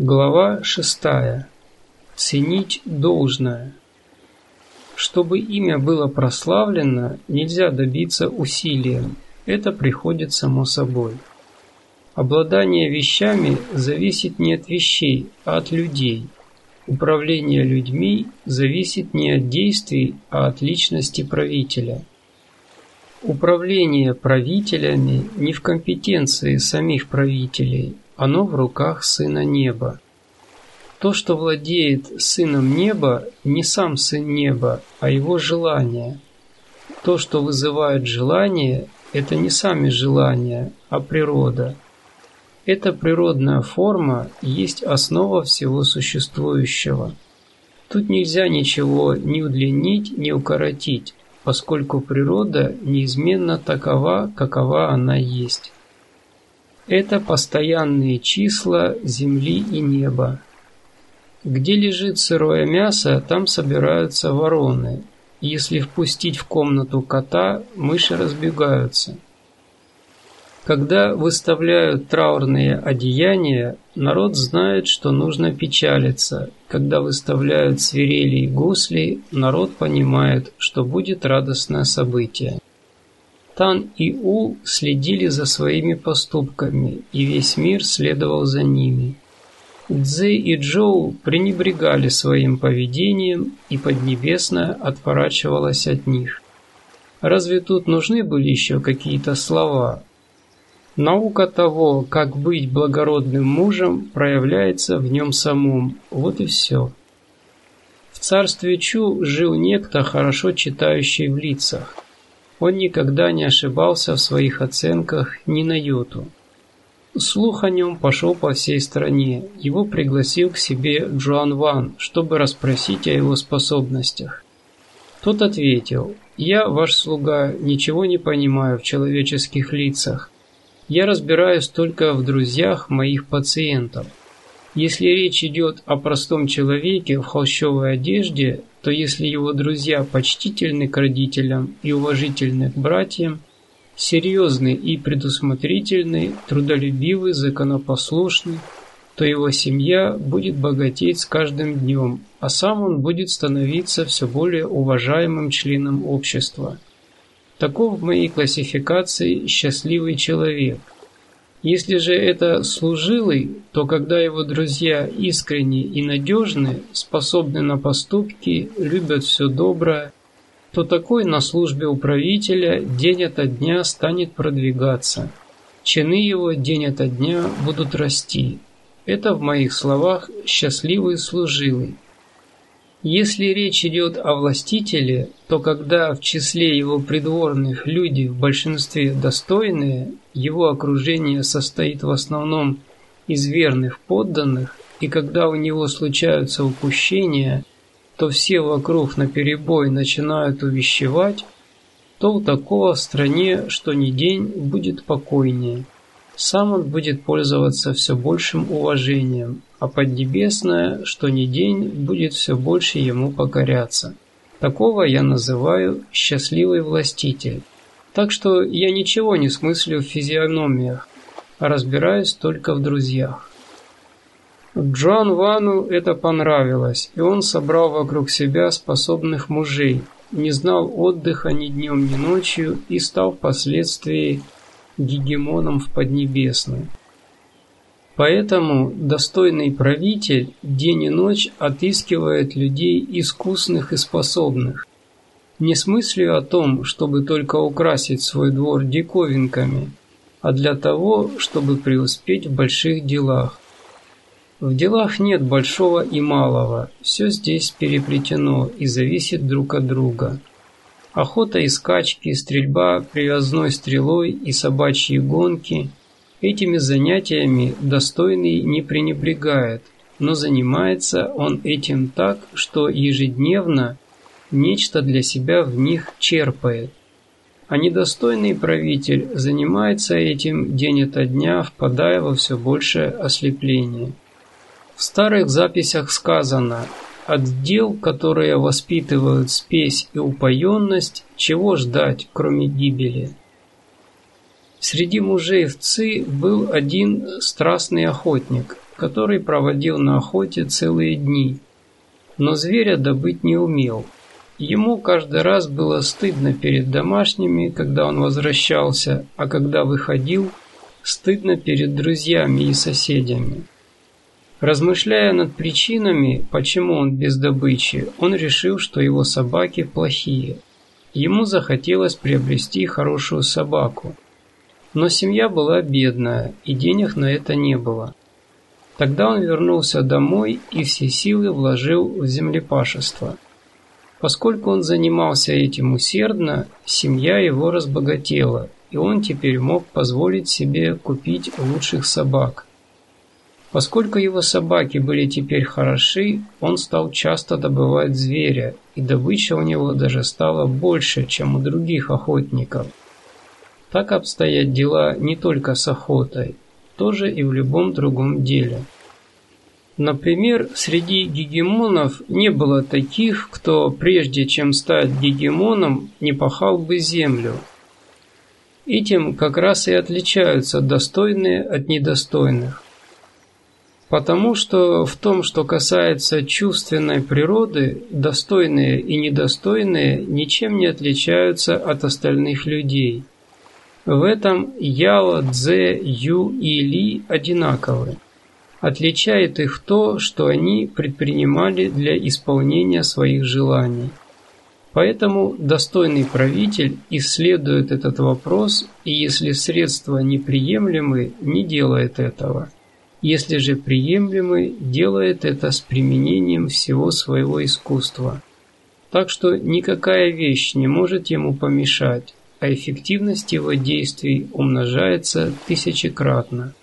Глава шестая. Ценить должное. Чтобы имя было прославлено, нельзя добиться усилием. Это приходит само собой. Обладание вещами зависит не от вещей, а от людей. Управление людьми зависит не от действий, а от личности правителя. Управление правителями не в компетенции самих правителей, оно в руках Сына Неба. То, что владеет Сыном Неба, не сам Сын Неба, а его желание. То, что вызывает желание, это не сами желания, а природа. Эта природная форма есть основа всего существующего. Тут нельзя ничего ни удлинить, ни укоротить, поскольку природа неизменно такова, какова она есть. Это постоянные числа земли и неба. Где лежит сырое мясо, там собираются вороны. Если впустить в комнату кота, мыши разбегаются. Когда выставляют траурные одеяния, народ знает, что нужно печалиться. Когда выставляют свирели и гусли, народ понимает, что будет радостное событие. Тан и У следили за своими поступками, и весь мир следовал за ними. Цзэ и Джоу пренебрегали своим поведением, и Поднебесная отворачивалась от них. Разве тут нужны были еще какие-то слова? Наука того, как быть благородным мужем, проявляется в нем самом. Вот и все. В царстве Чу жил некто, хорошо читающий в лицах. Он никогда не ошибался в своих оценках ни на йоту. Слух о нем пошел по всей стране. Его пригласил к себе Джоан Ван, чтобы расспросить о его способностях. Тот ответил, «Я, ваш слуга, ничего не понимаю в человеческих лицах. Я разбираюсь только в друзьях моих пациентов. Если речь идет о простом человеке в холщовой одежде, то если его друзья почтительны к родителям и уважительны к братьям, серьезны и предусмотрительны, трудолюбивы, законопослушны, то его семья будет богатеть с каждым днем, а сам он будет становиться все более уважаемым членом общества. Таков в моей классификации счастливый человек – если же это служилый, то когда его друзья искренни и надежны, способны на поступки, любят все доброе, то такой на службе у правителя день ото дня станет продвигаться. Чины его день ото дня будут расти. Это в моих словах счастливый служилый. Если речь идет о властителе, то когда в числе его придворных люди в большинстве достойные, его окружение состоит в основном из верных подданных, и когда у него случаются упущения, то все вокруг наперебой начинают увещевать, то у такого в стране что ни день будет покойнее. Сам он будет пользоваться все большим уважением, а Поднебесная, что ни день, будет все больше ему покоряться. Такого я называю «счастливый властитель». Так что я ничего не смыслю в физиономиях, а разбираюсь только в друзьях. Джоан Вану это понравилось, и он собрал вокруг себя способных мужей, не знал отдыха ни днем, ни ночью и стал впоследствии гегемоном в Поднебесной. Поэтому достойный правитель день и ночь отыскивает людей искусных и способных. Не с мыслью о том, чтобы только украсить свой двор диковинками, а для того, чтобы преуспеть в больших делах. В делах нет большого и малого, все здесь переплетено и зависит друг от друга. Охота и скачки, стрельба привязной стрелой и собачьи гонки – Этими занятиями достойный не пренебрегает, но занимается он этим так, что ежедневно нечто для себя в них черпает. А недостойный правитель занимается этим день ото дня, впадая во все большее ослепление. В старых записях сказано «От дел, которые воспитывают спесь и упоенность, чего ждать, кроме гибели?» Среди мужей в Ци был один страстный охотник. который проводил на охоте целые дни. Но зверя добыть не умел. Ему каждый раз было стыдно перед домашними, когда он возвращался, а когда выходил, стыдно перед друзьями и соседями. Размышляя над причинами, почему он без добычи, он решил, что его собаки плохие. Ему захотелось приобрести хорошую собаку. Но семья была бедная, и денег на это не было. Тогда он вернулся домой и все силы вложил в землепашество. Поскольку он занимался этим усердно, семья его разбогатела, и он теперь мог позволить себе купить лучших собак. Поскольку его собаки были теперь хороши, он стал часто добывать зверя, и добыча у него даже стала больше, чем у других охотников. Так обстоят дела не только с охотой, тоже и в любом другом деле. Например, среди гегемонов не было таких, кто прежде чем стать гегемоном, не пахал бы землю. Этим как раз и отличаются достойные от недостойных. Потому что в том, что касается чувственной природы, достойные и недостойные ничем не отличаются от остальных людей. В этом Яо, Цзэ, Ю и Ли одинаковы. Отличает их то, что они предпринимали для исполнения своих желаний. Поэтому достойный правитель исследует этот вопрос, и если средства неприемлемы, не делает этого – если же приемлемый, делает это с применением всего своего искусства. Так что никакая вещь не может ему помешать, а эффективность его действий умножается тысячекратно.